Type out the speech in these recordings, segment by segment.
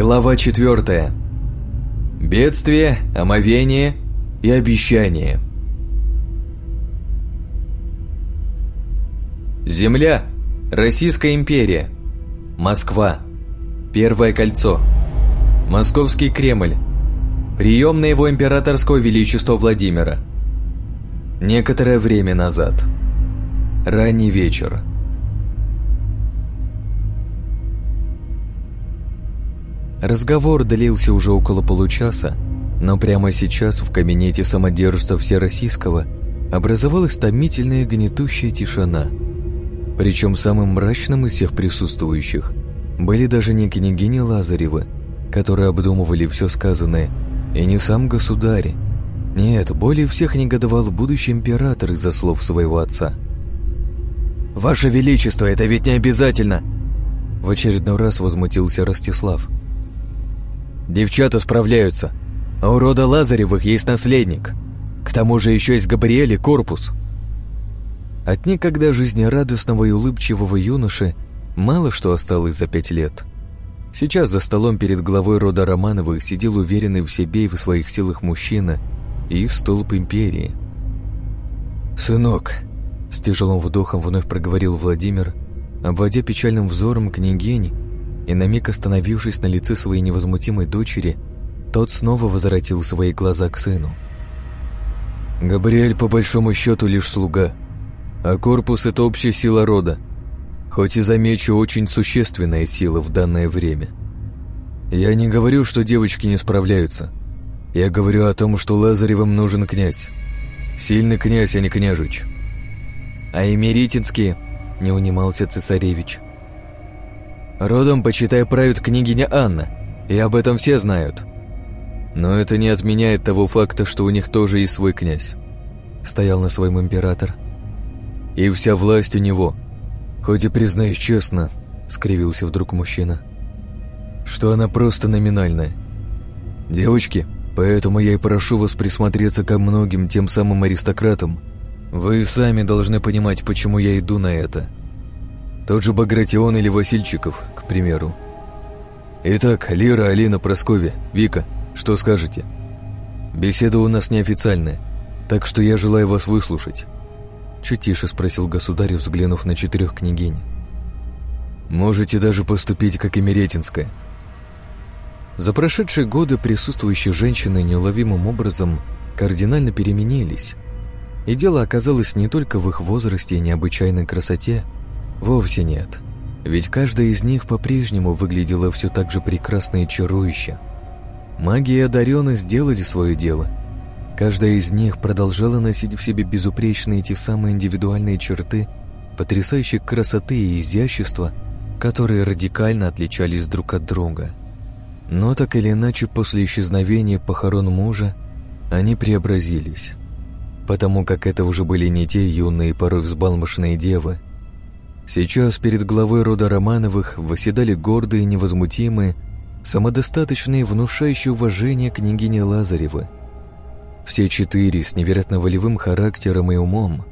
Глава 4. Бедствие, омовение и обещание. Земля. Российская империя. Москва. Первое кольцо. Московский Кремль. Прием на его императорского величества Владимира. Некоторое время назад. Ранний вечер. Разговор длился уже около получаса, но прямо сейчас в кабинете самодержца Всероссийского образовалась томительная гнетущая тишина. Причем самым мрачным из всех присутствующих были даже не княгини Лазаревы, которые обдумывали все сказанное, и не сам государь. Нет, более всех негодовал будущий император из-за слов своего отца. «Ваше Величество, это ведь не обязательно!» В очередной раз возмутился Ростислав – Девчата справляются, а у рода Лазаревых есть наследник. К тому же еще есть Габриэль и корпус. От никогда жизнерадостного и улыбчивого юноши мало что осталось за пять лет. Сейчас за столом перед главой рода Романовых сидел уверенный в себе и в своих силах мужчина и столб империи. «Сынок», — с тяжелым вдохом вновь проговорил Владимир, обводя печальным взором княгинь, и на миг остановившись на лице своей невозмутимой дочери, тот снова возвратил свои глаза к сыну. «Габриэль, по большому счету, лишь слуга, а корпус — это общая сила рода, хоть и, замечу, очень существенная сила в данное время. Я не говорю, что девочки не справляются. Я говорю о том, что Лазаревым нужен князь. Сильный князь, а не княжич». «А Эмеретинские?» — не унимался цесаревич — Родом, почитай, правит княгиня Анна, и об этом все знают. Но это не отменяет того факта, что у них тоже есть свой князь. Стоял на своем император. И вся власть у него. Хоть и признаюсь честно, скривился вдруг мужчина, что она просто номинальная. Девочки, поэтому я и прошу вас присмотреться ко многим тем самым аристократам. Вы сами должны понимать, почему я иду на это. Тот же Багратион или Васильчиков, к примеру. Итак, Лира, Алина, Прасковья, Вика, что скажете? Беседа у нас неофициальная, так что я желаю вас выслушать. Чуть тише спросил государь, взглянув на четырех княгинь. Можете даже поступить, как и Меретинская. За прошедшие годы присутствующие женщины неуловимым образом кардинально переменились. И дело оказалось не только в их возрасте и необычайной красоте, Вовсе нет. Ведь каждая из них по-прежнему выглядела все так же прекрасно и чарующе. Маги и одаренные сделали свое дело. Каждая из них продолжала носить в себе безупречные те самые индивидуальные черты, потрясающей красоты и изящества, которые радикально отличались друг от друга. Но так или иначе, после исчезновения похорон мужа, они преобразились. Потому как это уже были не те юные, порой взбалмошные девы, Сейчас перед главой рода Романовых восседали гордые, невозмутимые, самодостаточные, внушающие уважение княгини Лазаревы. Все четыре с невероятно волевым характером и умом.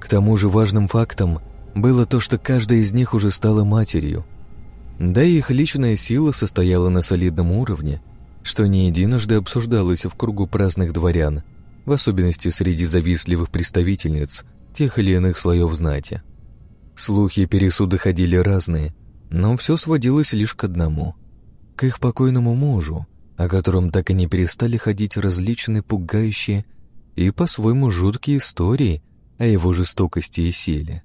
К тому же важным фактом было то, что каждая из них уже стала матерью. Да и их личная сила состояла на солидном уровне, что не единожды обсуждалось в кругу праздных дворян, в особенности среди завистливых представительниц тех или иных слоев знати. Слухи и пересуды ходили разные, но все сводилось лишь к одному. К их покойному мужу, о котором так и не перестали ходить различные пугающие и по-своему жуткие истории о его жестокости и силе.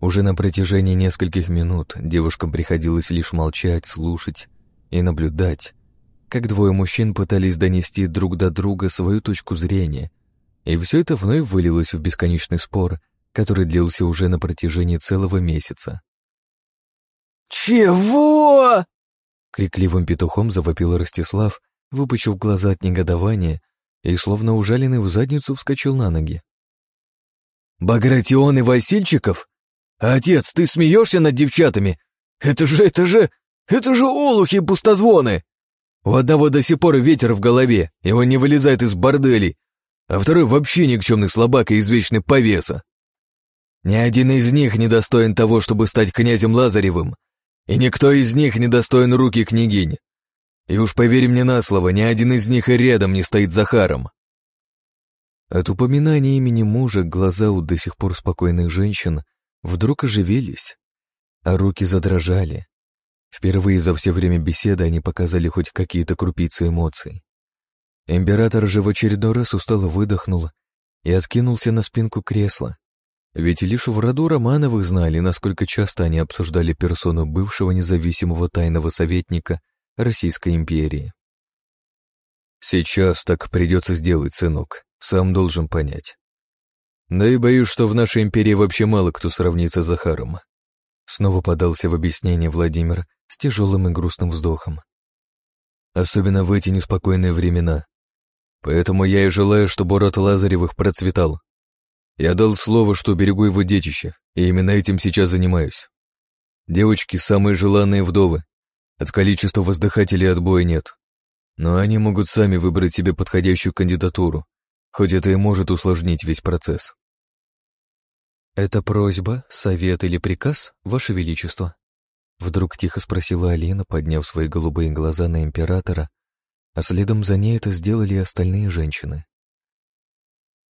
Уже на протяжении нескольких минут девушкам приходилось лишь молчать, слушать и наблюдать, как двое мужчин пытались донести друг до друга свою точку зрения, и все это вновь вылилось в бесконечный спор — который длился уже на протяжении целого месяца. «Чего?» Крикливым петухом завопил Ростислав, выпучив глаза от негодования и, словно ужаленный в задницу, вскочил на ноги. «Багратион и Васильчиков? Отец, ты смеешься над девчатами? Это же, это же, это же олухи пустозвоны! У одного до сих пор ветер в голове, и он не вылезает из борделей, а второй вообще никчемный слабак и извечный повеса. Ни один из них не достоин того, чтобы стать князем Лазаревым. и никто из них не достоин руки княгинь. И уж поверь мне на слово, ни один из них и рядом не стоит Захаром. От упоминания имени мужа глаза у до сих пор спокойных женщин вдруг оживились, а руки задрожали. Впервые за все время беседы они показали хоть какие-то крупицы эмоций. Император же в очередной раз устало выдохнул и откинулся на спинку кресла. Ведь лишь в роду Романовых знали, насколько часто они обсуждали персону бывшего независимого тайного советника Российской империи. «Сейчас так придется сделать, сынок, сам должен понять. Да и боюсь, что в нашей империи вообще мало кто сравнится с Захаром». Снова подался в объяснение Владимир с тяжелым и грустным вздохом. «Особенно в эти неспокойные времена. Поэтому я и желаю, чтобы род Лазаревых процветал. Я дал слово, что берегу его детище, и именно этим сейчас занимаюсь. Девочки — самые желанные вдовы. От количества воздыхателей отбоя нет. Но они могут сами выбрать себе подходящую кандидатуру, хоть это и может усложнить весь процесс. «Это просьба, совет или приказ, Ваше Величество?» Вдруг тихо спросила Алина, подняв свои голубые глаза на императора, а следом за ней это сделали и остальные женщины.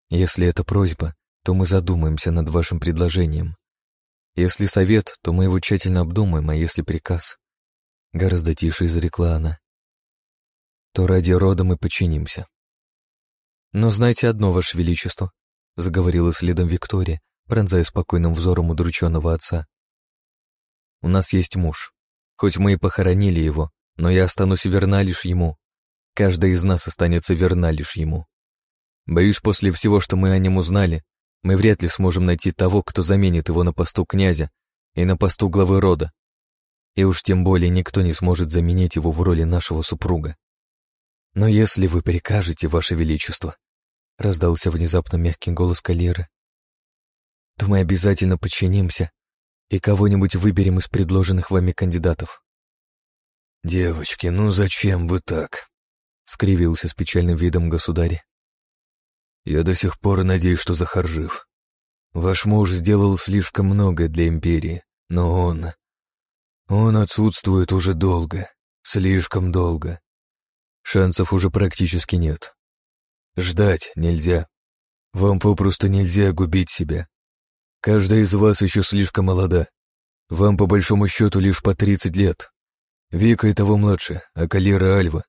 Если это просьба, то мы задумаемся над вашим предложением. Если совет, то мы его тщательно обдумаем, а если приказ, гораздо тише изрекла она, то ради рода мы подчинимся. Но знайте одно, ваше величество, заговорила следом Виктория, пронзая спокойным взором удрученного отца. У нас есть муж. Хоть мы и похоронили его, но я останусь верна лишь ему, Каждая из нас останется верна лишь ему. Боюсь, после всего, что мы о нем узнали, мы вряд ли сможем найти того, кто заменит его на посту князя и на посту главы рода. И уж тем более никто не сможет заменить его в роли нашего супруга. Но если вы прикажете, Ваше Величество, раздался внезапно мягкий голос Калеры, то мы обязательно подчинимся и кого-нибудь выберем из предложенных вами кандидатов. «Девочки, ну зачем вы так?» — скривился с печальным видом государь. «Я до сих пор надеюсь, что Захар жив. Ваш муж сделал слишком многое для империи, но он... Он отсутствует уже долго, слишком долго. Шансов уже практически нет. Ждать нельзя. Вам попросту нельзя губить себя. Каждая из вас еще слишком молода. Вам по большому счету лишь по 30 лет. Вика и того младше, а Калера Альва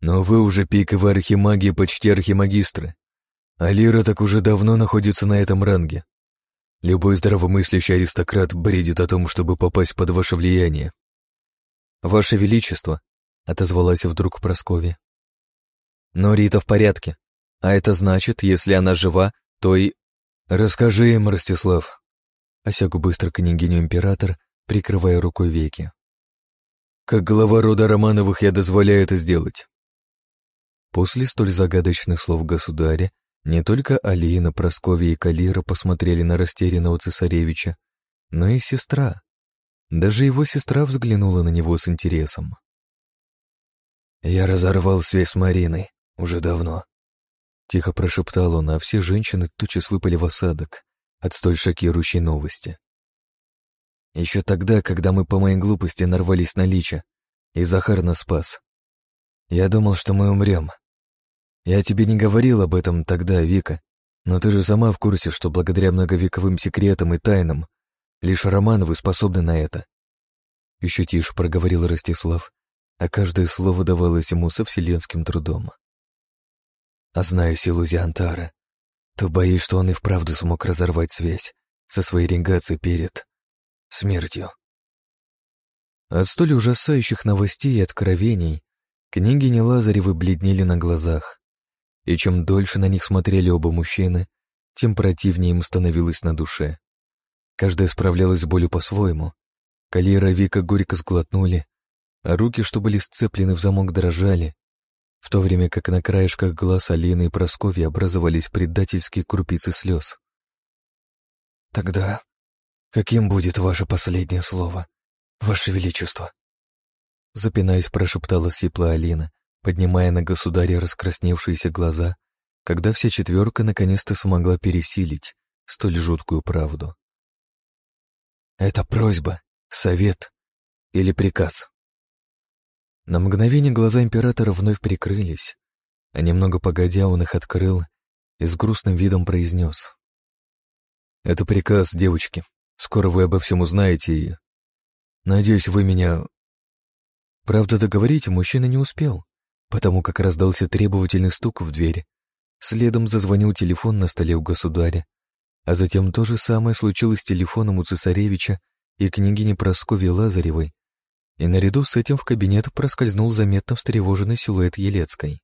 но вы уже пиковые архимаги почти архимагистры. А Лира так уже давно находится на этом ранге. Любой здравомыслящий аристократ бредит о том, чтобы попасть под ваше влияние. «Ваше Величество», — отозвалась вдруг Прасковья. «Но Рита в порядке. А это значит, если она жива, то и...» «Расскажи им, Ростислав», — осек быстро княгиню император, прикрывая рукой веки. «Как глава рода Романовых я дозволяю это сделать. После столь загадочных слов государя не только Алина, Прасковья и Калира посмотрели на растерянного цесаревича, но и сестра. Даже его сестра взглянула на него с интересом. «Я разорвал связь с Мариной уже давно», — тихо прошептал он, а все женщины тотчас выпали в осадок от столь шокирующей новости. Еще тогда, когда мы по моей глупости нарвались на лича, и Захар нас спас. Я думал, что мы умрем. Я тебе не говорил об этом тогда, Вика, но ты же сама в курсе, что благодаря многовековым секретам и тайнам лишь Романовы способны на это. Еще тише проговорил Ростислав, а каждое слово давалось ему со вселенским трудом. А зная силу Зиантара, то боюсь, что он и вправду смог разорвать связь со своей ренгацией перед смертью. От столь ужасающих новостей и откровений Княгини Лазаревы бледнели на глазах, и чем дольше на них смотрели оба мужчины, тем противнее им становилось на душе. Каждая справлялась с болью по-своему. Калира и Вика горько сглотнули, а руки, что были сцеплены в замок, дрожали, в то время как на краешках глаз Алины и Прасковьи образовались предательские крупицы слез. «Тогда каким будет ваше последнее слово, ваше величество?» запинаясь, прошептала сипла Алина, поднимая на государя раскрасневшиеся глаза, когда вся четверка наконец-то смогла пересилить столь жуткую правду. «Это просьба, совет или приказ?» На мгновение глаза императора вновь прикрылись, а немного погодя он их открыл и с грустным видом произнес. «Это приказ, девочки. Скоро вы обо всем узнаете и... Надеюсь, вы меня...» Правда, договорить мужчина не успел, потому как раздался требовательный стук в дверь. Следом зазвонил телефон на столе у государя, а затем то же самое случилось с телефоном у цесаревича и княгини Прасковьи Лазаревой, и наряду с этим в кабинет проскользнул заметно встревоженный силуэт Елецкой.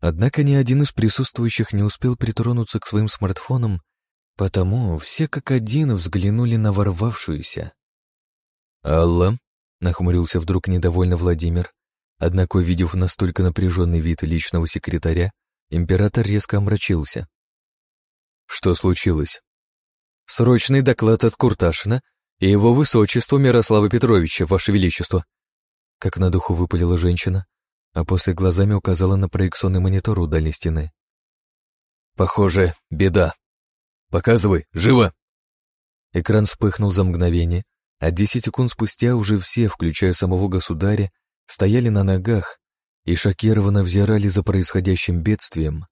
Однако ни один из присутствующих не успел притронуться к своим смартфонам, потому все как один взглянули на ворвавшуюся. «Алла?» — нахмурился вдруг недовольно Владимир, однако, увидев настолько напряженный вид личного секретаря, император резко омрачился. «Что случилось?» «Срочный доклад от Курташина и его высочество Мирослава Петровича, ваше величество!» Как на духу выпалила женщина, а после глазами указала на проекционный монитор у дальней стены. «Похоже, беда. Показывай, живо!» Экран вспыхнул за мгновение, а десять секунд спустя уже все, включая самого государя, стояли на ногах и шокированно взирали за происходящим бедствием,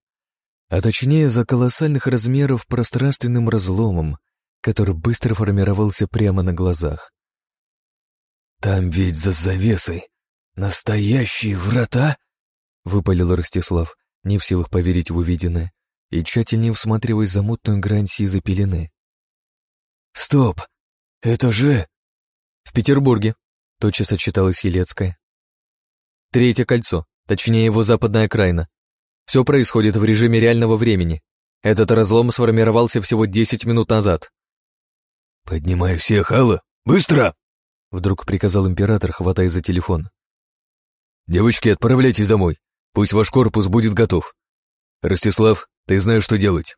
а точнее за колоссальных размеров пространственным разломом, который быстро формировался прямо на глазах. «Там ведь за завесой настоящие врата?» — выпалил Ростислав, не в силах поверить в увиденное, и тщательнее всматриваясь за мутную грань сизой пелены. «Стоп! Это же...» «В Петербурге», — тотчас отчиталась Елецкая. «Третье кольцо, точнее его западная окраина. Все происходит в режиме реального времени. Этот разлом сформировался всего десять минут назад. «Поднимай всех, Алла! Быстро!» Вдруг приказал император, хватая за телефон. «Девочки, отправляйтесь домой. Пусть ваш корпус будет готов. Ростислав, ты знаешь, что делать».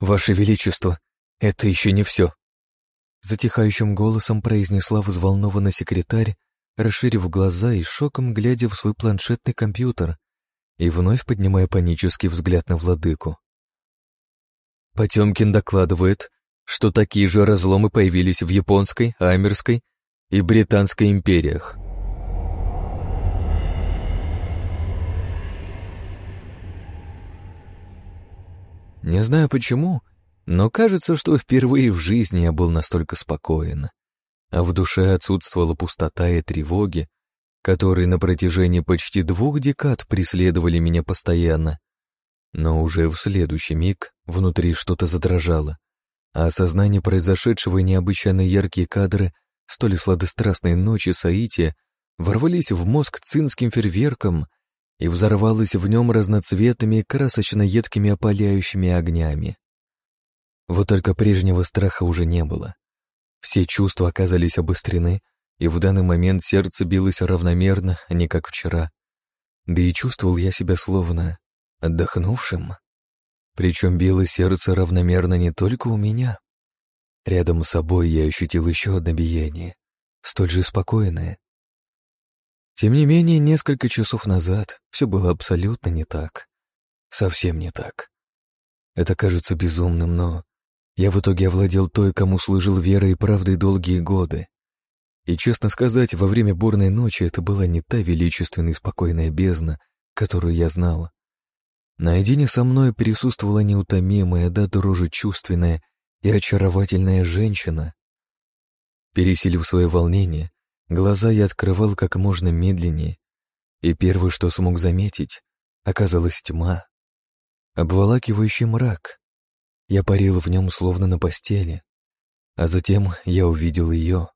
«Ваше Величество, это еще не все», Затихающим голосом произнесла взволнованно секретарь, расширив глаза и шоком глядя в свой планшетный компьютер и вновь поднимая панический взгляд на владыку. Потемкин докладывает, что такие же разломы появились в Японской, Амерской и Британской империях. Не знаю почему, но кажется, что впервые в жизни я был настолько спокоен, а в душе отсутствовала пустота и тревоги, которые на протяжении почти двух декад преследовали меня постоянно. Но уже в следующий миг внутри что-то задрожало а осознание произошедшего и необычайно яркие кадры столь сладострастной ночи Саития ворвались в мозг цинским фейерверком и взорвалось в нем разноцветными красочно-едкими опаляющими огнями. Вот только прежнего страха уже не было. Все чувства оказались обострены, и в данный момент сердце билось равномерно, а не как вчера. Да и чувствовал я себя словно отдохнувшим. Причем било сердце равномерно не только у меня. Рядом с собой я ощутил еще одно биение, столь же спокойное. Тем не менее, несколько часов назад все было абсолютно не так. Совсем не так. Это кажется безумным, но я в итоге овладел той, кому служил верой и правдой долгие годы. И, честно сказать, во время бурной ночи это была не та величественная и спокойная бездна, которую я знал. Наедине со мной присутствовала неутомимая, да дрожи чувственная и очаровательная женщина. Пересилив свое волнение, глаза я открывал как можно медленнее, и первое, что смог заметить, оказалась тьма. Обволакивающий мрак. Я парил в нем словно на постели, а затем я увидел ее,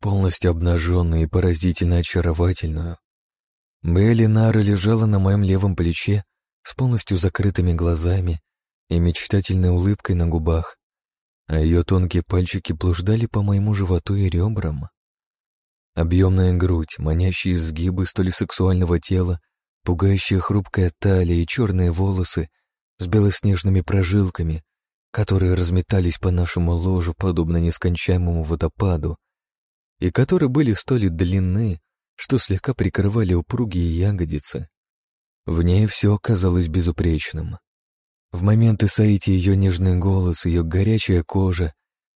полностью обнаженную и поразительно очаровательную. Белли Нара лежала на моем левом плече, с полностью закрытыми глазами и мечтательной улыбкой на губах, а ее тонкие пальчики блуждали по моему животу и ребрам. Объемная грудь, манящие изгибы столь сексуального тела, пугающая хрупкая талия и черные волосы с белоснежными прожилками, которые разметались по нашему ложу, подобно нескончаемому водопаду, и которые были столь длинны, что слегка прикрывали упругие ягодицы. В ней все казалось безупречным. В моменты Саити ее нежный голос, ее горячая кожа,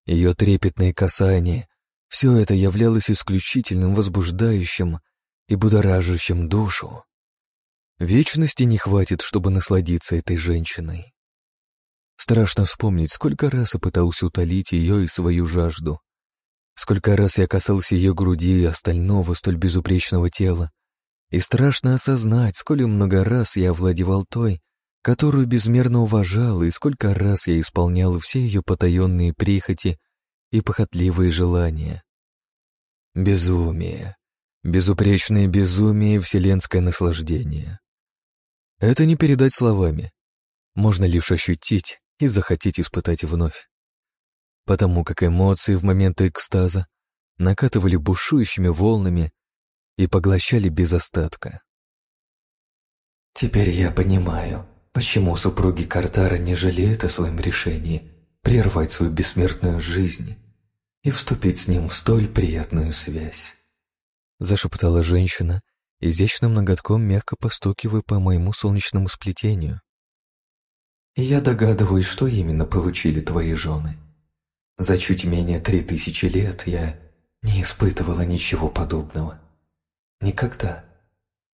ее трепетные касания Все это являлось исключительным возбуждающим и будоражащим душу. Вечности не хватит, чтобы насладиться этой женщиной. Страшно вспомнить, сколько раз я пытался утолить ее и свою жажду. Сколько раз я касался ее груди и остального столь безупречного тела. И страшно осознать, сколь много раз я овладевал той, которую безмерно уважал, и сколько раз я исполнял все ее потаенные прихоти и похотливые желания. Безумие. Безупречное безумие и вселенское наслаждение. Это не передать словами. Можно лишь ощутить и захотеть испытать вновь. Потому как эмоции в моменты экстаза накатывали бушующими волнами и поглощали без остатка. Теперь я понимаю, почему супруги Картара не жалеют о своем решении прервать свою бессмертную жизнь и вступить с ним в столь приятную связь. Зашептала женщина, изящным ноготком мягко постукивая по моему солнечному сплетению. «Я догадываюсь, что именно получили твои жены. За чуть менее три тысячи лет я не испытывала ничего подобного. Никогда.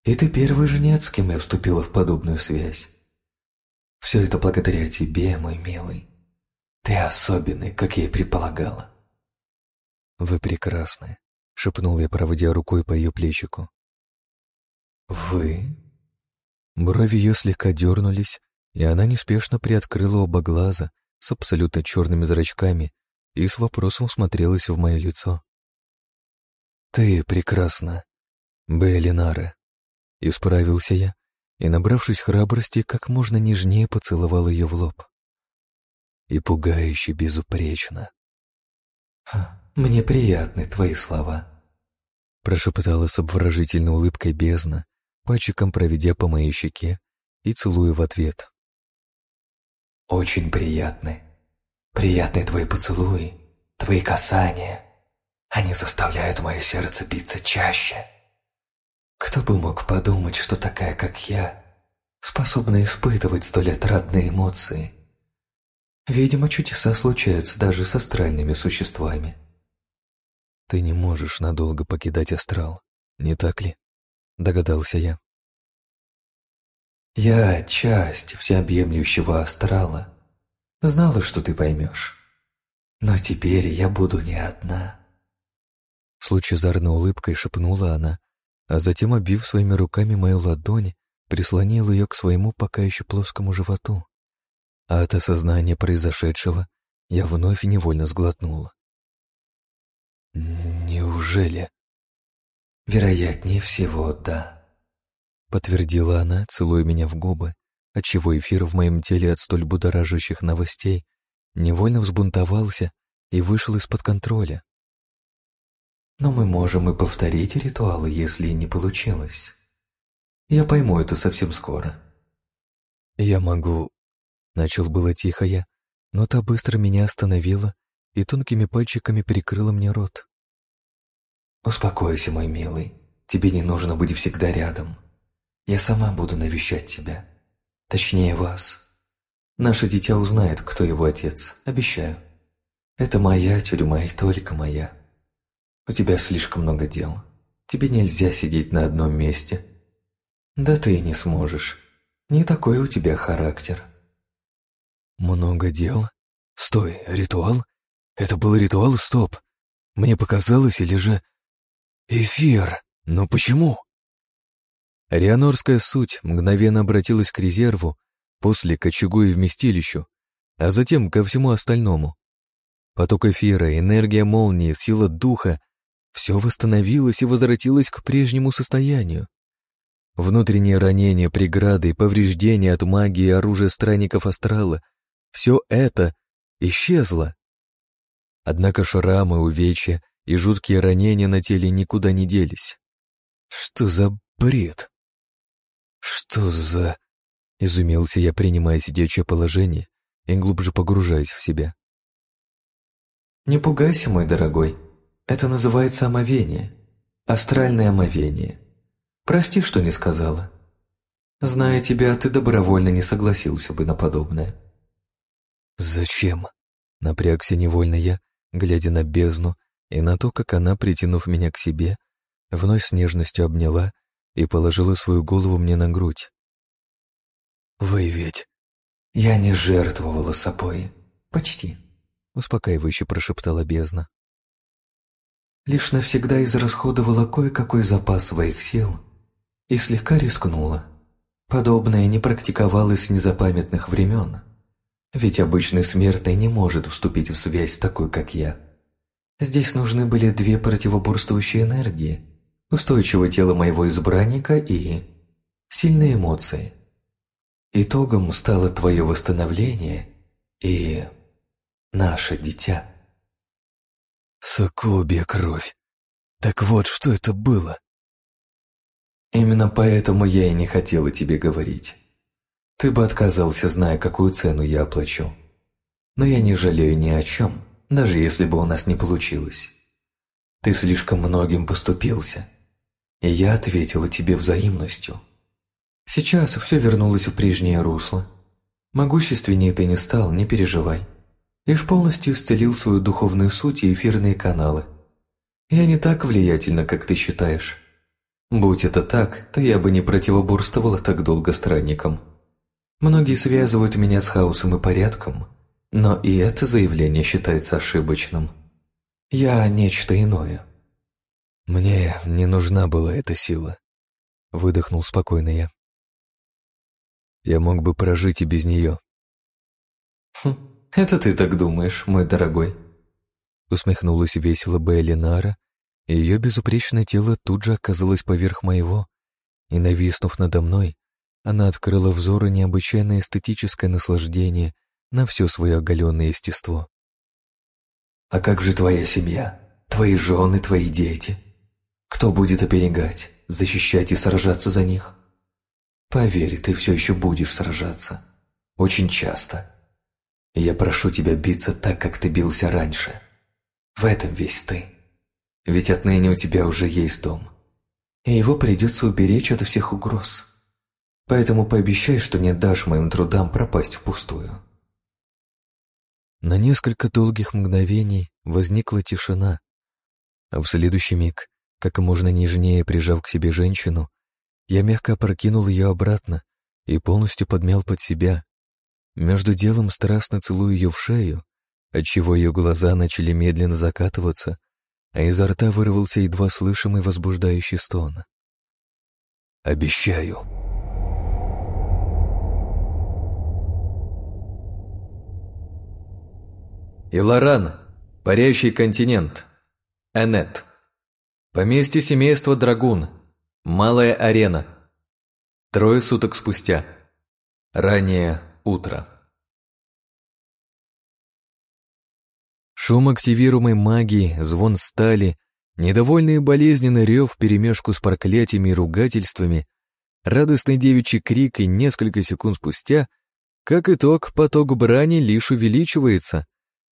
И ты первый жнец, с кем я вступила в подобную связь. Все это благодаря тебе, мой милый. Ты особенный, как я и предполагала. «Вы прекрасны», — шепнул я, проводя рукой по ее плечику. «Вы?» Брови ее слегка дернулись, и она неспешно приоткрыла оба глаза с абсолютно черными зрачками и с вопросом смотрелась в мое лицо. «Ты прекрасна, Беллинара», — исправился я и, набравшись храбрости, как можно нежнее поцеловал ее в лоб. «И пугающе безупречно». «Мне приятны твои слова», — прошептала с обворожительной улыбкой бездна, пальчиком проведя по моей щеке и целуя в ответ. «Очень приятны. Приятны твои поцелуи, твои касания. Они заставляют мое сердце биться чаще. Кто бы мог подумать, что такая, как я, способна испытывать столь отрадные эмоции. Видимо, чудеса случаются даже с астральными существами». «Ты не можешь надолго покидать астрал, не так ли?» — догадался я. «Я часть всеобъемлющего астрала. Знала, что ты поймешь. Но теперь я буду не одна». С лучезарной улыбкой шепнула она, а затем, обив своими руками мою ладонь, прислонила ее к своему пока еще плоскому животу. А от осознания произошедшего я вновь невольно сглотнула. «Неужели?» «Вероятнее всего, да», — подтвердила она, целуя меня в губы, отчего эфир в моем теле от столь будоражащих новостей невольно взбунтовался и вышел из-под контроля. «Но мы можем и повторить ритуалы, если не получилось. Я пойму это совсем скоро». «Я могу...» — начал было тихо я, но та быстро меня остановила и тонкими пальчиками перекрыла мне рот. «Успокойся, мой милый. Тебе не нужно быть всегда рядом. Я сама буду навещать тебя. Точнее, вас. Наше дитя узнает, кто его отец, обещаю. Это моя тюрьма и только моя. У тебя слишком много дел. Тебе нельзя сидеть на одном месте. Да ты и не сможешь. Не такой у тебя характер». «Много дел? Стой, ритуал? Это был ритуал, стоп. Мне показалось, или же... Эфир. Но почему? Рианорская суть мгновенно обратилась к резерву, после к очагу и вместилищу, а затем ко всему остальному. Поток эфира, энергия молнии, сила духа — все восстановилось и возвратилось к прежнему состоянию. Внутренние ранения, преграды и повреждения от магии и оружия странников астрала — все это исчезло. Однако шрамы, увечья и жуткие ранения на теле никуда не делись. Что за бред? Что за... Изумился я, принимая сидячее положение и глубже погружаясь в себя. «Не пугайся, мой дорогой. Это называется омовение. Астральное омовение. Прости, что не сказала. Зная тебя, ты добровольно не согласился бы на подобное». «Зачем?» — напрягся невольно я, глядя на бездну и на то, как она, притянув меня к себе, вновь с нежностью обняла и положила свою голову мне на грудь. «Вы ведь...» «Я не жертвовала собой. Почти», — успокаивающе прошептала бездна. «Лишь навсегда израсходовала кое-какой запас своих сил и слегка рискнула. Подобное не практиковалось с незапамятных времен. Ведь обычный смертный не может вступить в связь такой, как я. Здесь нужны были две противоборствующие энергии, устойчивое тело моего избранника и сильные эмоции. Итогом стало твое восстановление и наше дитя. Соколбья кровь. Так вот, что это было? Именно поэтому я и не хотела тебе говорить. Ты бы отказался, зная, какую цену я оплачу. Но я не жалею ни о чем, даже если бы у нас не получилось. Ты слишком многим поступился, и я ответила тебе взаимностью. Сейчас все вернулось в прежнее русло. Могущественнее ты не стал, не переживай. Лишь полностью исцелил свою духовную суть и эфирные каналы. Я не так влиятельна, как ты считаешь. Будь это так, то я бы не противоборствовала так долго странникам. Многие связывают меня с хаосом и порядком, но и это заявление считается ошибочным. Я нечто иное. Мне не нужна была эта сила. Выдохнул спокойно я. Я мог бы прожить и без нее. Хм, это ты так думаешь, мой дорогой. Усмехнулась весело Бейлинара, и ее безупречное тело тут же оказалось поверх моего, и, нависнув надо мной, она открыла взору необычайное эстетическое наслаждение на все свое оголенное естество. «А как же твоя семья? Твои жены, твои дети? Кто будет оберегать, защищать и сражаться за них? Поверь, ты все еще будешь сражаться. Очень часто. Я прошу тебя биться так, как ты бился раньше. В этом весь ты. Ведь отныне у тебя уже есть дом. И его придется уберечь от всех угроз. Поэтому пообещай, что не дашь моим трудам пропасть впустую. На несколько долгих мгновений возникла тишина, а в следующий миг, как можно нежнее прижав к себе женщину, я мягко опрокинул ее обратно и полностью подмял под себя. Между делом страстно целую ее в шею, отчего ее глаза начали медленно закатываться, а изо рта вырвался едва слышимый возбуждающий стон. «Обещаю». Иларан, парящий континент. Энет. Поместье семейства Драгун. Малая арена. Трое суток спустя. Раннее утро. Шум активируемой магии, звон стали, недовольный и болезненный рев вперемешку с проклятиями и ругательствами, радостный девичий крик и несколько секунд спустя, как итог, поток брани лишь увеличивается,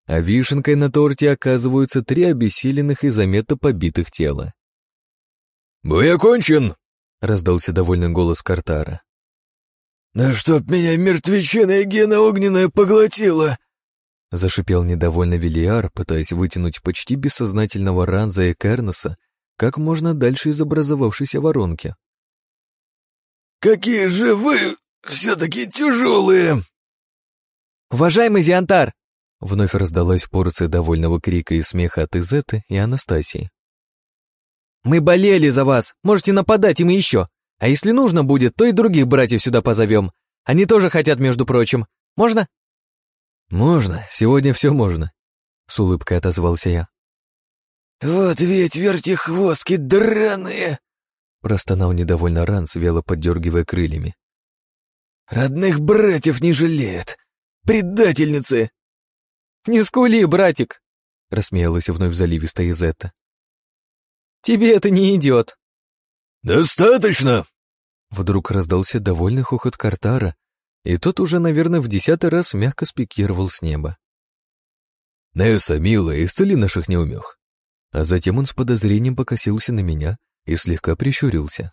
а вишенкой на торте оказываются три обессиленных и заметно побитых тела. «Бой окончен!» — раздался довольный голос Картара. «Да чтоб меня мертвечина гена огненная поглотила!» Зашипел недовольно Велиар, пытаясь вытянуть почти бессознательного Ранза и Кернеса как можно дальше из образовавшейся воронки. «Какие же вы все-таки тяжелые!» «Уважаемый Зиантар!» Вновь раздалась порция довольного крика и смеха от Изеты и Анастасии. «Мы болели за вас, можете нападать им еще. А если нужно будет, то и других братьев сюда позовем. Они тоже хотят, между прочим. Можно?» «Можно, сегодня все можно», — с улыбкой отозвался я. «Вот ведь вертихвостки драные!» — простонал недовольно Ранс, вело поддергивая крыльями. «Родных братьев не жалеют! Предательницы!» «Не скули, братик!» — рассмеялась вновь заливистая Изетта. «Тебе это не идет!» «Достаточно!» Вдруг раздался довольный хохот Картара, и тот уже, наверное, в десятый раз мягко спикировал с неба. «Несса, милая, исцели наших неумех!» А затем он с подозрением покосился на меня и слегка прищурился.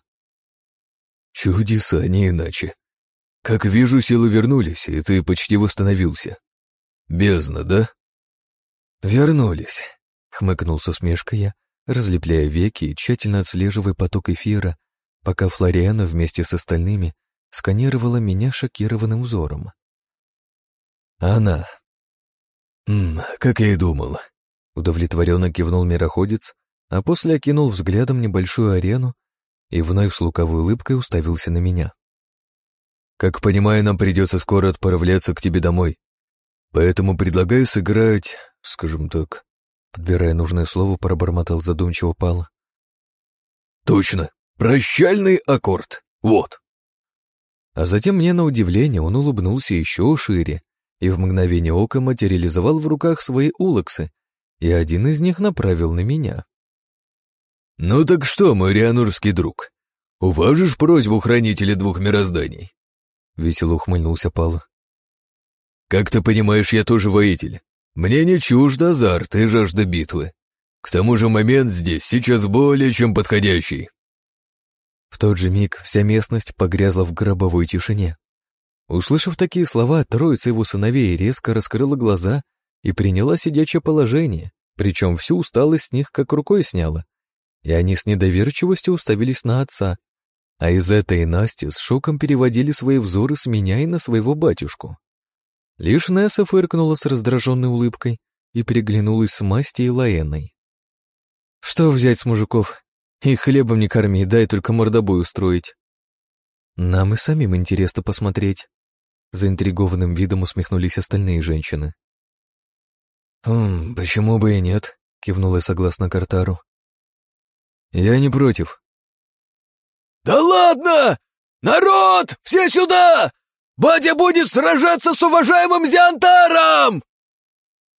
«Чудеса, не иначе. Как вижу, силы вернулись, и ты почти восстановился. Бездна, да?» «Вернулись», — хмыкнул со смешкой я, разлепляя веки и тщательно отслеживая поток эфира, пока Флориана вместе с остальными сканировала меня шокированным взором. «Она». «М, «Как я и думал», — удовлетворенно кивнул мироходец, а после окинул взглядом небольшую арену и вновь с луковой улыбкой уставился на меня. «Как понимаю, нам придется скоро отправляться к тебе домой, поэтому предлагаю сыграть, скажем так...» Подбирая нужное слово, пробормотал задумчиво Пал. «Точно! Прощальный аккорд! Вот!» А затем мне на удивление он улыбнулся еще шире и в мгновение ока материализовал в руках свои улоксы, и один из них направил на меня. «Ну так что, мой рианурский друг, уважишь просьбу хранителя двух мирозданий?» Весело ухмыльнулся Пал. «Как ты понимаешь, я тоже воитель. Мне не чужд азарт и жажда битвы. К тому же момент здесь сейчас более чем подходящий». В тот же миг вся местность погрязла в гробовой тишине. Услышав такие слова, троица его сыновей резко раскрыла глаза и приняла сидячее положение, причем всю усталость с них как рукой сняла. И они с недоверчивостью уставились на отца, а из этой Насти с шоком переводили свои взоры с меня и на своего батюшку. Лишь Несса фыркнула с раздраженной улыбкой и переглянулась с Масти и Лаэной. «Что взять с мужиков? Их хлебом не корми, дай только мордобой устроить». «Нам и самим интересно посмотреть». Заинтригованным видом усмехнулись остальные женщины. «Хм, почему бы и нет?» — кивнула согласно Картару. «Я не против». «Да ладно! Народ, все сюда! Батя будет сражаться с уважаемым Зиантаром!»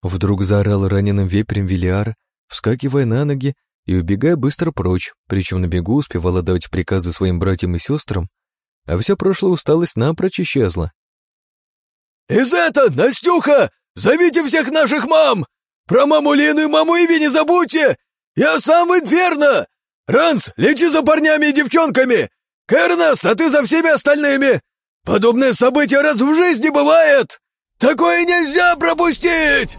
Вдруг заорал раненым вепрем Велиар, вскакивая на ноги и убегая быстро прочь, причем на бегу успевал отдавать приказы своим братьям и сестрам, а вся прошлая усталость напрочь исчезла. «Из это, Настюха, зовите всех наших мам! Про маму Лену и маму Иви не забудьте! Я сам в Инферно! Ранс, лети за парнями и девчонками! Кернас, а ты за всеми остальными! Подобное событие раз в жизни бывает! Такое нельзя пропустить!»